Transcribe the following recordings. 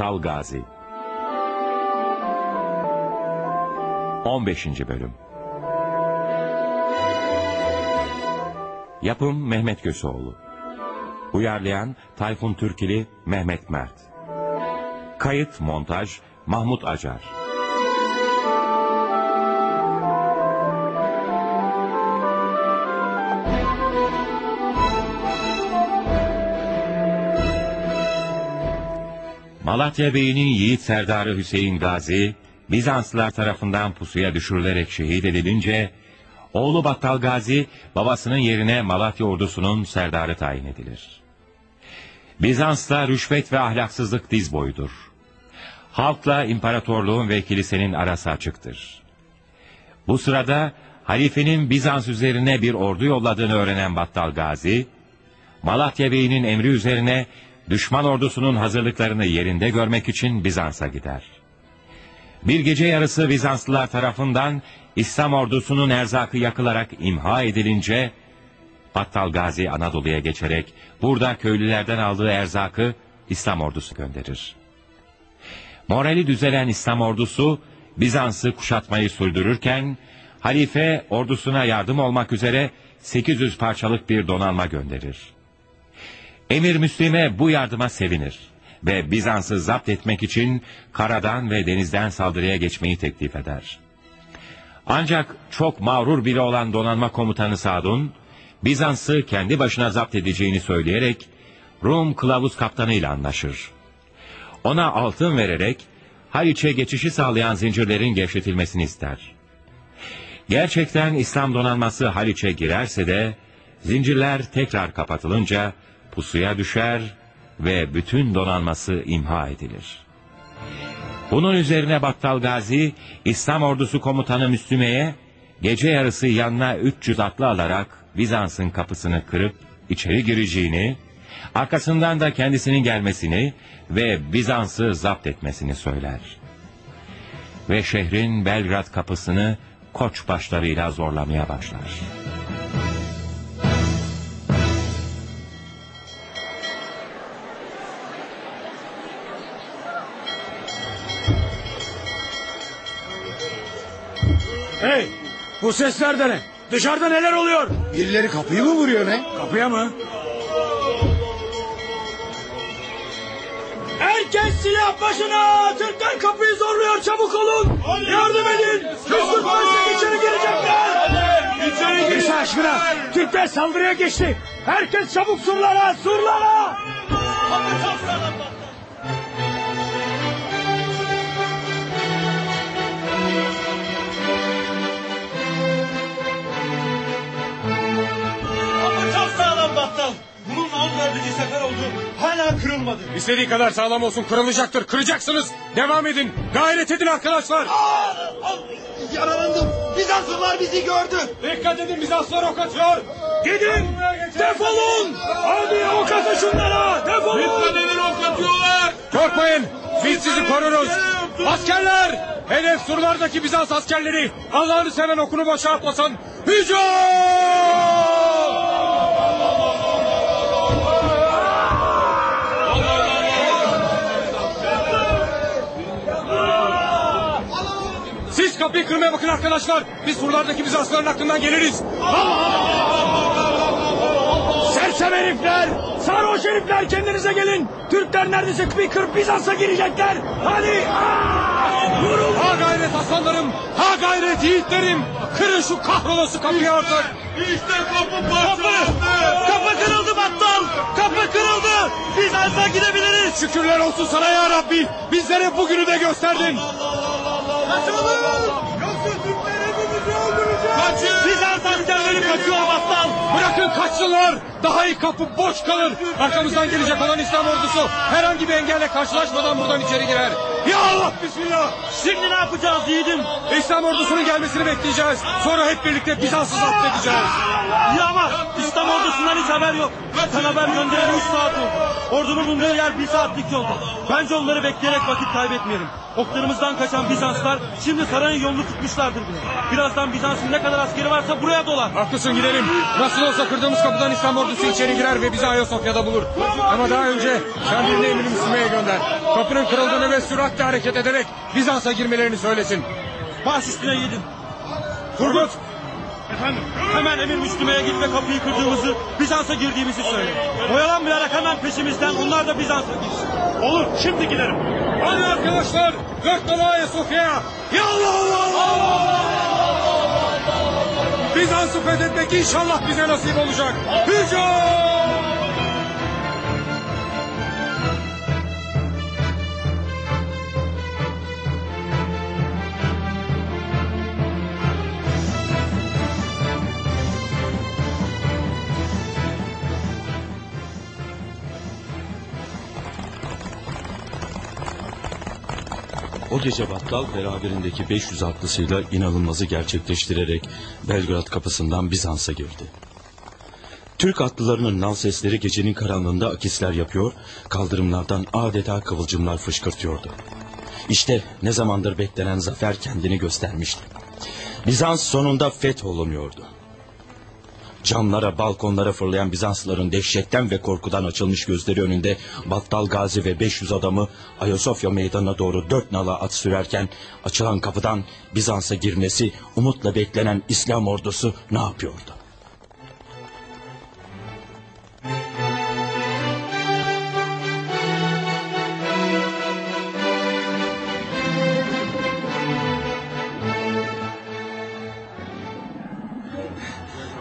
Battal Gazi. 15. Bölüm. Yapım Mehmet Köseoğlu. Uyarlayan Tayfun Türkili Mehmet Mert. Kayıt Montaj Mahmut Acar Malatya Bey'inin yiğit serdarı Hüseyin Gazi, Bizanslılar tarafından pusuya düşürülerek şehit edilince, oğlu Battal Gazi, babasının yerine Malatya ordusunun serdarı tayin edilir. Bizans'ta rüşvet ve ahlaksızlık diz boyudur. Halkla imparatorluğun ve kilisenin arası açıktır. Bu sırada halifenin Bizans üzerine bir ordu yolladığını öğrenen Battal Gazi, Malatya Bey'inin emri üzerine düşman ordusunun hazırlıklarını yerinde görmek için Bizans'a gider. Bir gece yarısı Bizanslılar tarafından İslam ordusunun erzakı yakılarak imha edilince, Battal Gazi Anadolu'ya geçerek burada köylülerden aldığı erzakı İslam ordusu gönderir. Morali düzelen İslam ordusu Bizans'ı kuşatmayı sürdürürken, halife ordusuna yardım olmak üzere 800 parçalık bir donanma gönderir. Emir Müslim'e bu yardıma sevinir ve Bizans'ı zapt etmek için karadan ve denizden saldırıya geçmeyi teklif eder. Ancak çok mağrur biri olan donanma komutanı Sadun, Bizans'ı kendi başına zapt edeceğini söyleyerek Rum kılavuz kaptanıyla anlaşır. Ona altın vererek Haliç'e geçişi sağlayan zincirlerin gevşetilmesini ister. Gerçekten İslam donanması Haliç'e girerse de zincirler tekrar kapatılınca pusuya düşer ve bütün donanması imha edilir. Bunun üzerine Battal Gazi, İslam ordusu komutanı Müslüme'ye gece yarısı yanına 300 atlı alarak Bizans'ın kapısını kırıp içeri gireceğini, arkasından da kendisinin gelmesini ve Bizans'ı zapt etmesini söyler. Ve şehrin Belgrad kapısını koç başlarıyla zorlamaya başlar. Hey! Bu sesler de ne? Dışarıda neler oluyor? Birileri kapıyı mı vuruyor ne? Kapıya mı? Herkes silah başına! Türkler kapıyı zorluyor çabuk olun! Yardım edin! Kışkırtmaysa içeri girecekler! İçeri girin! aşkına! Türkler saldırıya geçti! Herkes çabuk surlara! Surlara! Ama 14. sefer oldu. Hala kırılmadı. İstediği kadar sağlam olsun kırılacaktır. Kıracaksınız. Devam edin. Gayret edin arkadaşlar. Yaralandım. Bizanslılar bizi gördü. Dikkat edin Bizanslar ok atıyor. Gidin. Defolun. Hadi ok atın şunlara. Defolun. Dikkat edin ok atıyorlar. Korkmayın. Biz sizi koruruz. Askerler. Hedef surlardaki Bizans askerleri. Allah'ını seven okunu boşa atmasın. Hücum. Kapıyı kırmaya bakın arkadaşlar. Biz surlardaki Bizansların hakkından geliriz. Sersem herifler! Sarhoş herifler kendinize gelin! Türkler neredeyse bir kır Bizans'a girecekler! Hadi! Vurun! Ha gayret aslanlarım! Ha gayret yiğitlerim! Kırın şu kahrolası kapıyı artık! İşte kapı parçalandı. Kapı kırıldı battal. Kapı kırıldı. Bizans'a gidebiliriz. Şükürler olsun sana ya Rabbi! Bizlere bugünü de gösterdin! Kaçalım. Kaçsınlar! Daha iyi kapı boş kalır! Arkamızdan gelecek olan İslam ordusu herhangi bir engelle karşılaşmadan buradan içeri girer. Ya Allah bismillah! Şimdi ne yapacağız yiğidim? İslam ordusunun gelmesini bekleyeceğiz. Sonra hep birlikte Bizans'ı zapt edeceğiz. Ya ama İslam ordusundan hiç haber yok. Sen haber göndereli üç saat oldu. Ordunun bulunduğu yer bir saatlik yolda. Bence onları bekleyerek vakit kaybetmeyelim. Oklarımızdan kaçan Bizanslar şimdi sarayın yolunu tutmuşlardır bile. Birazdan Bizans'ın ne kadar askeri varsa buraya dolar. Haklısın gidelim. Nasıl olsa kırdığımız kapıdan İslam ordusu içeri girer ve bizi Ayasofya'da bulur. Ama daha önce sen birini emir Müslüme'ye gönder. Kapının kırıldığını ve süratle hareket ederek Bizans'a girmelerini söylesin. Baş üstüne yedin. Turgut! Efendim hemen Emir Müslüme'ye git ve kapıyı kırdığımızı Bizans'a girdiğimizi söyle. Oyalanmayarak hemen peşimizden onlar da Bizans'a girsin. Olur şimdi giderim. Hadi arkadaşlar! Dört dolu Ayasofya'ya! Ya Allah Allah! Bizans'ı fethetmek inşallah bize nasip olacak. Hücum! Gece Battal beraberindeki 500 atlısıyla inanılmazı gerçekleştirerek Belgrad kapısından Bizans'a girdi. Türk atlılarının nal sesleri gecenin karanlığında akisler yapıyor, kaldırımlardan adeta kıvılcımlar fışkırtıyordu. İşte ne zamandır beklenen zafer kendini göstermişti. Bizans sonunda fetholunuyordu. Camlara, balkonlara fırlayan Bizanslıların dehşetten ve korkudan açılmış gözleri önünde Battal Gazi ve 500 adamı Ayasofya meydanına doğru dört nala at sürerken açılan kapıdan Bizans'a girmesi umutla beklenen İslam ordusu ne yapıyordu?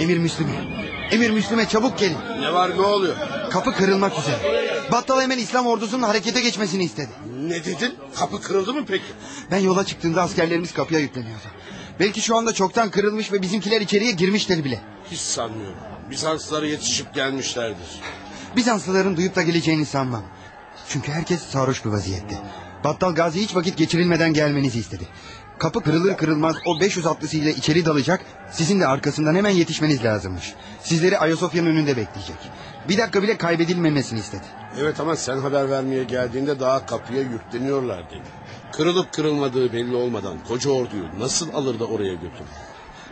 Emir Müslüme. Emir Müslüme çabuk gelin. Ne var ne oluyor? Kapı kırılmak üzere. Battal hemen İslam ordusunun harekete geçmesini istedi. Ne dedin? Kapı kırıldı mı peki? Ben yola çıktığımda askerlerimiz kapıya yükleniyordu. Belki şu anda çoktan kırılmış ve bizimkiler içeriye girmişler bile. Hiç sanmıyorum. Bizanslılara yetişip gelmişlerdir. Bizanslıların duyup da geleceğini sanmam. Çünkü herkes sarhoş bir vaziyette. Battal Gazi hiç vakit geçirilmeden gelmenizi istedi. Kapı kırılır kırılmaz o 500 atlısıyla içeri dalacak. Sizin de arkasından hemen yetişmeniz lazımmış. Sizleri Ayasofya'nın önünde bekleyecek. Bir dakika bile kaybedilmemesini istedi. Evet ama sen haber vermeye geldiğinde daha kapıya yükleniyorlardı. Kırılıp kırılmadığı belli olmadan koca orduyu nasıl alır da oraya götürür?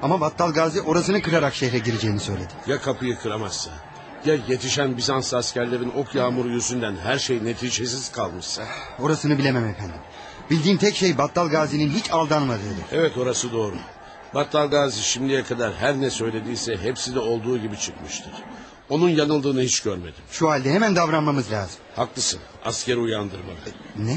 Ama Battal Gazi orasını kırarak şehre gireceğini söyledi. Ya kapıyı kıramazsa? Ya yetişen Bizans askerlerin ok yağmuru yüzünden her şey neticesiz kalmışsa? Orasını bilemem efendim. Bildiğim tek şey Battal Gazi'nin hiç aldanmadığıdır. Evet orası doğru. Battal Gazi şimdiye kadar her ne söylediyse hepsi de olduğu gibi çıkmıştır. Onun yanıldığını hiç görmedim. Şu halde hemen davranmamız lazım. Haklısın. Askeri uyandırmalı. Ne?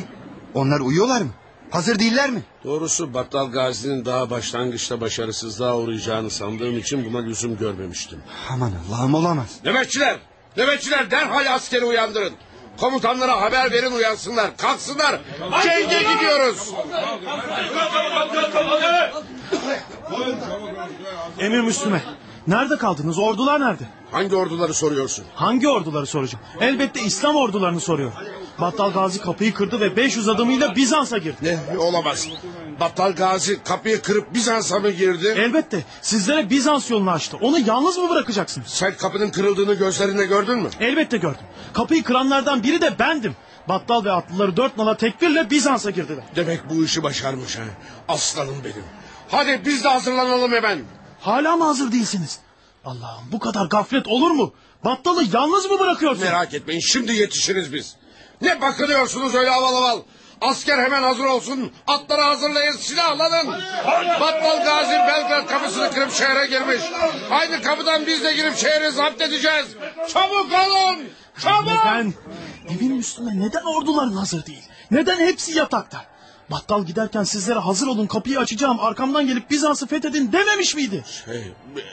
Onlar uyuyorlar mı? Hazır değiller mi? Doğrusu Battal Gazi'nin daha başlangıçta başarısızlığa uğrayacağını sandığım için buna lüzum görmemiştim. Aman Allah'ım olamaz. Nöbetçiler! Nöbetçiler derhal askeri uyandırın. Komutanlara haber verin uyansınlar. Kalksınlar. Cenge gidiyoruz. Emir Müslüme. Nerede kaldınız? Ordular nerede? Hangi orduları soruyorsun? Hangi orduları soracağım? Elbette İslam ordularını soruyor. Battal Gazi kapıyı kırdı ve 500 adamıyla Bizans'a girdi. Ne olamaz. Battal Gazi kapıyı kırıp Bizans'a mı girdi? Elbette sizlere Bizans yolunu açtı. Onu yalnız mı bırakacaksınız? Sen kapının kırıldığını gözlerinde gördün mü? Elbette gördüm. Kapıyı kıranlardan biri de bendim. Battal ve atlıları dört nala tekbirle Bizans'a girdiler. Demek bu işi başarmış ha. Aslanım benim. Hadi biz de hazırlanalım hemen. Hala mı hazır değilsiniz? Allah'ım bu kadar gaflet olur mu? Battalı yalnız mı bırakıyorsun? Merak etmeyin şimdi yetişiriz biz. Ne bakınıyorsunuz öyle aval aval? Asker hemen hazır olsun. Atları hazırlayın silahlanın. Battal Gazi Belgrad kapısını kırıp şehre girmiş. Aynı kapıdan biz de girip şehri zapt edeceğiz. Çabuk olun. Çabuk. Neden? Evin üstüne neden orduların hazır değil? Neden hepsi yatakta? Battal giderken sizlere hazır olun kapıyı açacağım arkamdan gelip Bizans'ı fethedin dememiş miydi? Hey,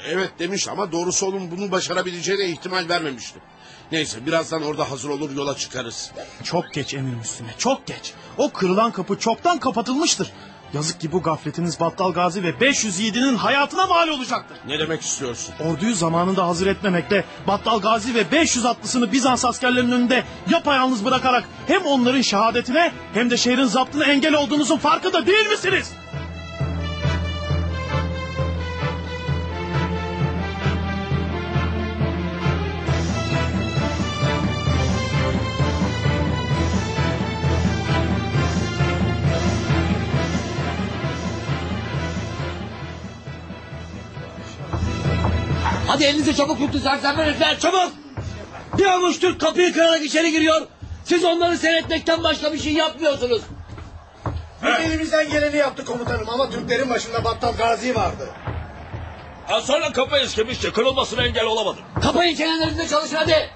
evet demiş ama doğrusu onun bunu başarabileceğine ihtimal vermemiştim. Neyse birazdan orada hazır olur yola çıkarız. Çok geç Emir Müslüme çok geç. O kırılan kapı çoktan kapatılmıştır. Yazık ki bu gafletiniz Battal Gazi ve 500 yiğidinin hayatına mal olacaktır. Ne demek istiyorsun? Orduyu zamanında hazır etmemekle Battal Gazi ve 500 atlısını Bizans askerlerinin önünde yapayalnız bırakarak hem onların şehadetine hem de şehrin zaptına engel olduğunuzun farkında değil misiniz? Hadi elinizi çabuk tutun sersem herifler çabuk. Bir avuç Türk kapıyı kırarak içeri giriyor. Siz onları seyretmekten başka bir şey yapmıyorsunuz. Biz elimizden geleni yaptık komutanım ama Türklerin başında Battal Gazi vardı. sonra kapı eskimişti. Kırılmasına engel olamadım. Kapayın çenelerinde çalışın hadi.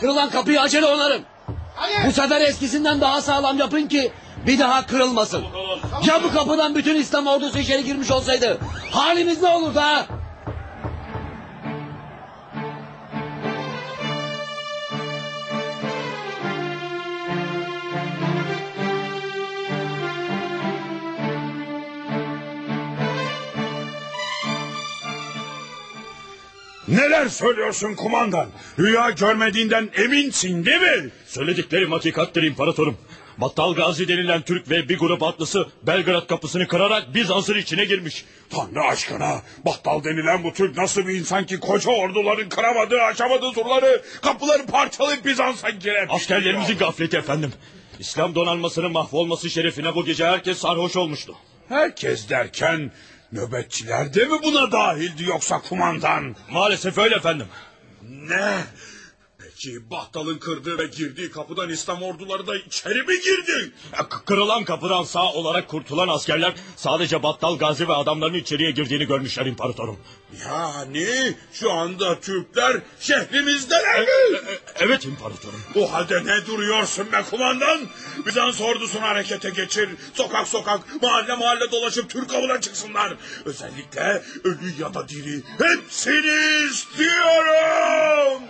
Kırılan kapıyı acele onarın. Bu sefer eskisinden daha sağlam yapın ki bir daha kırılmasın. Ya bu kapıdan bütün İslam ordusu içeri girmiş olsaydı halimiz ne olurdu ha? Neler söylüyorsun kumandan? Rüya görmediğinden eminsin değil mi? Söylediklerim hakikattir imparatorum. Battal Gazi denilen Türk ve bir grup atlısı Belgrad kapısını kırarak Bizans'ın içine girmiş. Tanrı aşkına Battal denilen bu Türk nasıl bir insan ki koca orduların kıramadığı aşamadığı surları kapıları parçalayıp Bizans'a giremiş. Askerlerimizin gafleti efendim. İslam donanmasının mahvolması şerefine bu gece herkes sarhoş olmuştu. Herkes derken nöbetçiler de mi buna dahildi yoksa kumandan? Maalesef öyle efendim. Ne? Peki Battal'ın kırdığı ve girdiği kapıdan İslam orduları da içeri mi girdi? K- Kırılan kapıdan sağ olarak kurtulan askerler sadece Battal Gazi ve adamlarının içeriye girdiğini görmüşler imparatorum. Yani şu anda Türkler şehrimizdeler mi? E- Evet imparatorum. Bu halde ne duruyorsun be kumandan? Bizans ordusunu harekete geçir. Sokak sokak, mahalle mahalle dolaşıp Türk avına çıksınlar. Özellikle ölü ya da diri hepsini istiyorum.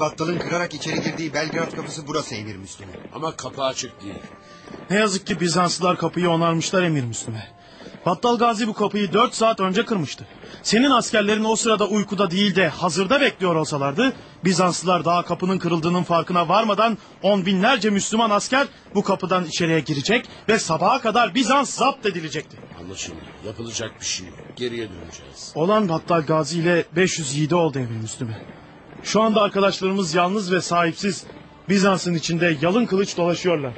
Battal'ın kırarak içeri girdiği Belgrad kapısı burası Emir Müslüman. Ama kapı açık değil. Ne yazık ki Bizanslılar kapıyı onarmışlar Emir Müslüme. Battal Gazi bu kapıyı dört saat önce kırmıştı. Senin askerlerin o sırada uykuda değil de hazırda bekliyor olsalardı... ...Bizanslılar daha kapının kırıldığının farkına varmadan... ...on binlerce Müslüman asker bu kapıdan içeriye girecek... ...ve sabaha kadar Bizans zapt edilecekti. Anlaşıldı. Yapılacak bir şey yok. Geriye döneceğiz. Olan Battal Gazi ile 500 yiğidi oldu Emir Müslüme. Şu anda arkadaşlarımız yalnız ve sahipsiz... ...Bizans'ın içinde yalın kılıç dolaşıyorlar.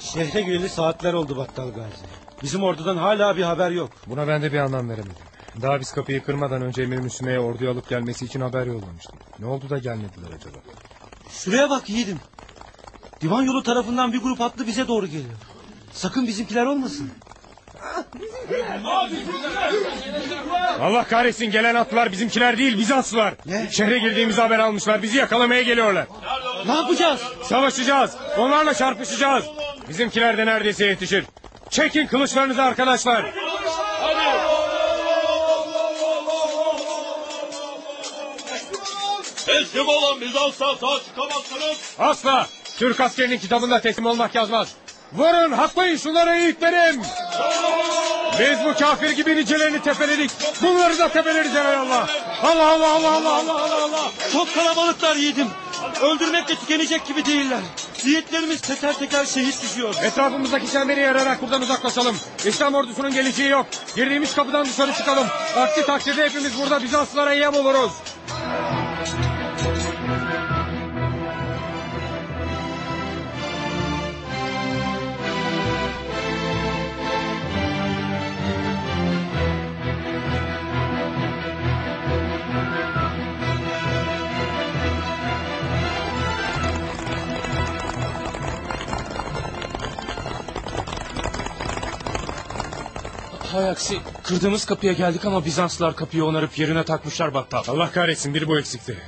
Şehre gireli saatler oldu Battal Gazi. Bizim ordudan hala bir haber yok. Buna ben de bir anlam veremedim. Daha biz kapıyı kırmadan önce Emir Müslüme'ye orduyu alıp gelmesi için haber yollamıştık. Ne oldu da gelmediler acaba? Şuraya bak yiğidim. Divan yolu tarafından bir grup atlı bize doğru geliyor. Sakın bizimkiler olmasın. Allah kahretsin gelen atlılar bizimkiler değil Bizanslılar. Ne? Şehre girdiğimizi haber almışlar. Bizi yakalamaya geliyorlar. Ne yapacağız? Savaşacağız. Onlarla çarpışacağız. Bizimkiler de neredeyse yetişir. Çekin kılıçlarınızı arkadaşlar. Teslim olun Bizans'a sağ çıkamazsınız. Asla. Türk askerinin kitabında teslim olmak yazmaz. Vurun haklayın şunları yiğitlerim. Biz bu kafir gibi nicelerini tepeledik. Bunları da tepeleriz Allah. Allah Allah Allah Allah Allah Allah Allah. Çok kalabalıklar yiğidim. Öldürmekle tükenecek gibi değiller. Yiğitlerimiz teker teker şehit düşüyor. Etrafımızdaki çemberi yararak buradan uzaklaşalım. İslam ordusunun geleceği yok. Girdiğimiz kapıdan dışarı çıkalım. Aksi takdirde hepimiz burada Bizanslılara yem oluruz. Hay aksi kırdığımız kapıya geldik ama Bizanslılar kapıyı onarıp yerine takmışlar Battal. Allah kahretsin bir bu eksikti.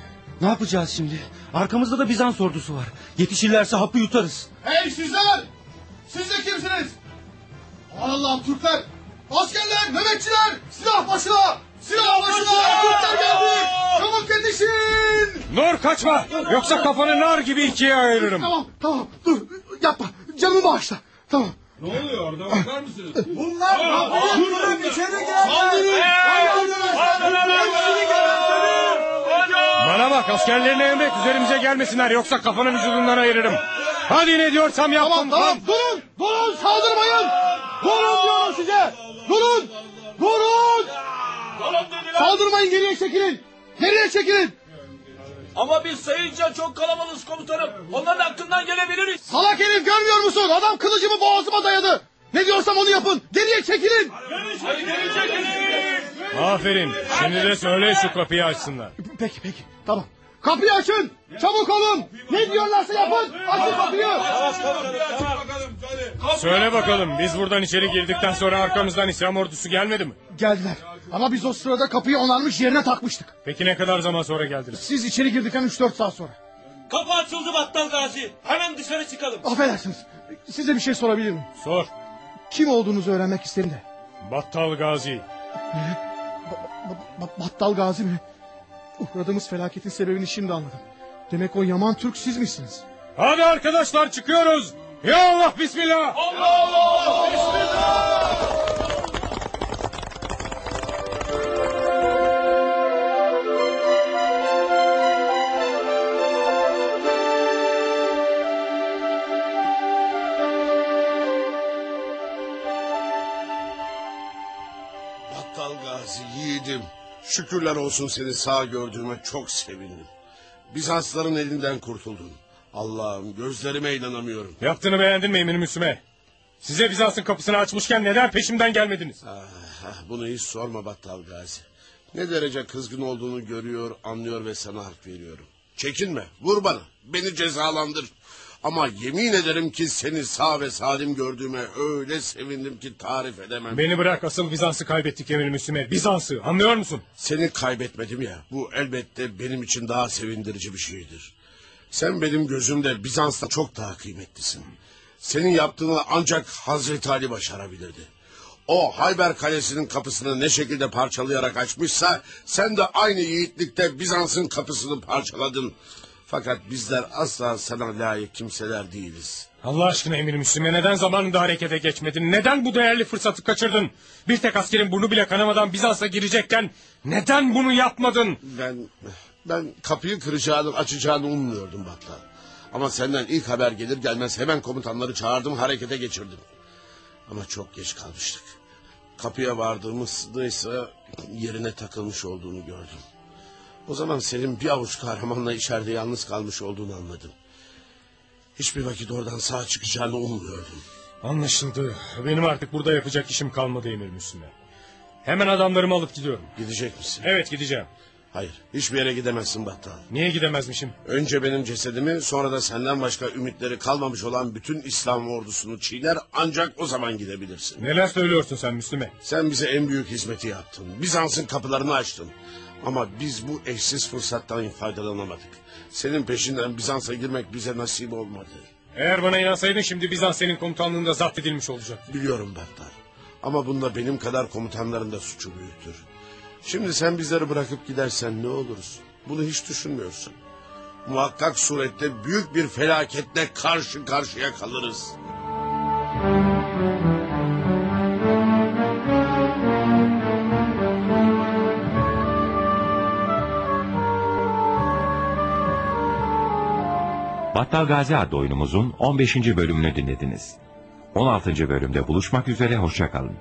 Ne yapacağız şimdi? Arkamızda da Bizans ordusu var. Yetişirlerse hapı yutarız. Hey sizler! Siz de kimsiniz? Allah'ım Türkler! Askerler, nöbetçiler! Silah başına! Silah başına! Türkler geldi! Çabuk yetişin! Nur kaçma. Yoksa kafanı nar gibi ikiye ayırırım. Tamam, tamam. Dur, yapma. Canımı bağışla. Tamam. Bunlar kapıyı kırıp içeri girenler. Bana bak askerlerine emret üzerimize gelmesinler yoksa kafanı vücudundan ayırırım. Hadi ne diyorsam yap Tamam tamam durun. Durun saldırmayın. Durun diyorum size. Durun. Durun. Saldırmayın geriye çekilin. Geriye çekilin. Ama biz sayınca çok kalabalığız komutanım. Onların hakkından gelebiliriz. Salak herif görmüyor musun? Adam kılıcımı boğazıma dayadı. Ne diyorsam onu yapın. Geriye çekilin. Aferin. Şimdi de söyle şu kapıyı açsınlar. Peki peki tamam. Kapıyı açın. Çabuk olun. Ne diyorlarsa yapın. Açın kapıyı. Söyle bakalım biz buradan içeri girdikten sonra arkamızdan İslam ordusu gelmedi mi? Geldiler. Ama biz o sırada kapıyı onarmış yerine takmıştık. Peki ne kadar zaman sonra geldiniz? Siz içeri girdikten 3-4 saat sonra. Kapı açıldı Battal Gazi. Hemen dışarı çıkalım. Affedersiniz. Size bir şey sorabilir miyim? Sor. Kim olduğunuzu öğrenmek isterim de. Battal Gazi. Ba- ba- Battal Gazi mi? Uğradığımız felaketin sebebini şimdi anladım. Demek o Yaman Türk siz misiniz? Hadi arkadaşlar çıkıyoruz. Ya Allah bismillah. Battal Şükürler olsun seni sağ gördüğüme çok sevindim. Bizansların elinden kurtuldun. Allah'ım gözlerime inanamıyorum. Yaptığını beğendin mi eminim Müslüme? Size Bizans'ın kapısını açmışken neden peşimden gelmediniz? Ah, ah, bunu hiç sorma Battal Gazi. Ne derece kızgın olduğunu görüyor, anlıyor ve sana hak veriyorum. Çekinme, vur bana, beni cezalandır. Ama yemin ederim ki seni sağ ve salim gördüğüme öyle sevindim ki tarif edemem. Beni bırak asıl Bizans'ı kaybettik eminim Müslüme. Bizans'ı anlıyor musun? Seni kaybetmedim ya. Bu elbette benim için daha sevindirici bir şeydir. Sen benim gözümde Bizans'ta çok daha kıymetlisin. Senin yaptığını ancak Hazreti Ali başarabilirdi. O Hayber Kalesi'nin kapısını ne şekilde parçalayarak açmışsa... ...sen de aynı yiğitlikte Bizans'ın kapısını parçaladın. Fakat bizler asla sana layık kimseler değiliz. Allah aşkına emir Müslüme neden zamanında harekete geçmedin? Neden bu değerli fırsatı kaçırdın? Bir tek askerin burnu bile kanamadan Bizans'a girecekken neden bunu yapmadın? Ben ben kapıyı kıracağını açacağını ummuyordum Battal. Ama senden ilk haber gelir gelmez hemen komutanları çağırdım harekete geçirdim. Ama çok geç kalmıştık. Kapıya vardığımızdaysa yerine takılmış olduğunu gördüm. O zaman senin bir avuç kahramanla içeride yalnız kalmış olduğunu anladım. Hiçbir vakit oradan sağ çıkacağını ummuyordum. Anlaşıldı. Benim artık burada yapacak işim kalmadı emir Müslüme. Hemen adamlarımı alıp gidiyorum. Gidecek misin? Evet gideceğim. Hayır hiçbir yere gidemezsin Battal. Niye gidemezmişim? Önce benim cesedimi sonra da senden başka ümitleri kalmamış olan bütün İslam ordusunu çiğner ancak o zaman gidebilirsin. Neler söylüyorsun sen Müslüme? Sen bize en büyük hizmeti yaptın. Bizans'ın kapılarını açtın. Ama biz bu eşsiz fırsattan faydalanamadık. Senin peşinden Bizans'a girmek bize nasip olmadı. Eğer bana inansaydın şimdi Bizans senin komutanlığında zapt edilmiş olacaktı. Biliyorum Battal. Ama bunda benim kadar komutanların da suçu büyüktür. Şimdi sen bizleri bırakıp gidersen ne oluruz? Bunu hiç düşünmüyorsun. Muhakkak surette büyük bir felaketle karşı karşıya kalırız. Battal Gazi adlı oyunumuzun 15. bölümünü dinlediniz. 16. bölümde buluşmak üzere hoşçakalın.